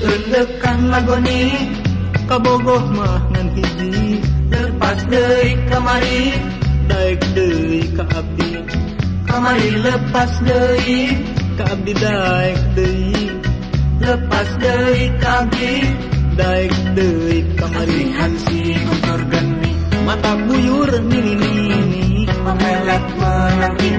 Endekkan lagoni Kabogoh mah ngan hiji Lepas dari kamari baik dari ka abdi Kamari lepas dari Ka abdi dari. Lepas dari ka abdi dari deui kamari Hansi kotor Mata buyur nini-nini Memelet menanti.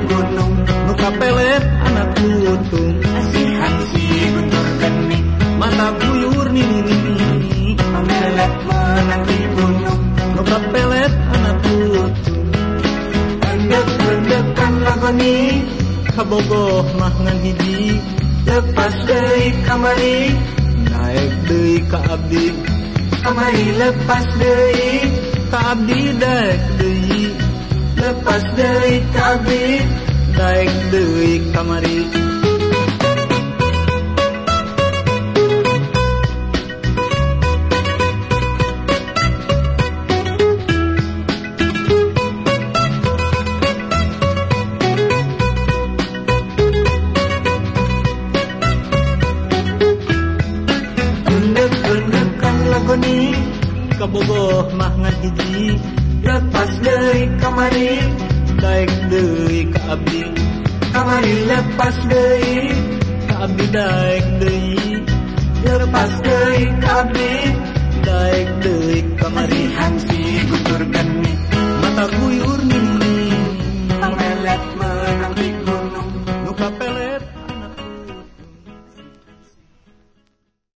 Gunung nu kapelet anak lagoni kabogoh mah ngan hiji lepas deui kamari daek deui ka abdi kamari lepas deui ka abdi deui lepas ka abdi deui kamari bening kabogoh mah hiji lepas dari kamari baik dari ke abdi kamari lepas deui ka abdi baik dari lepas deui ka abdi baik deui kamari hamsi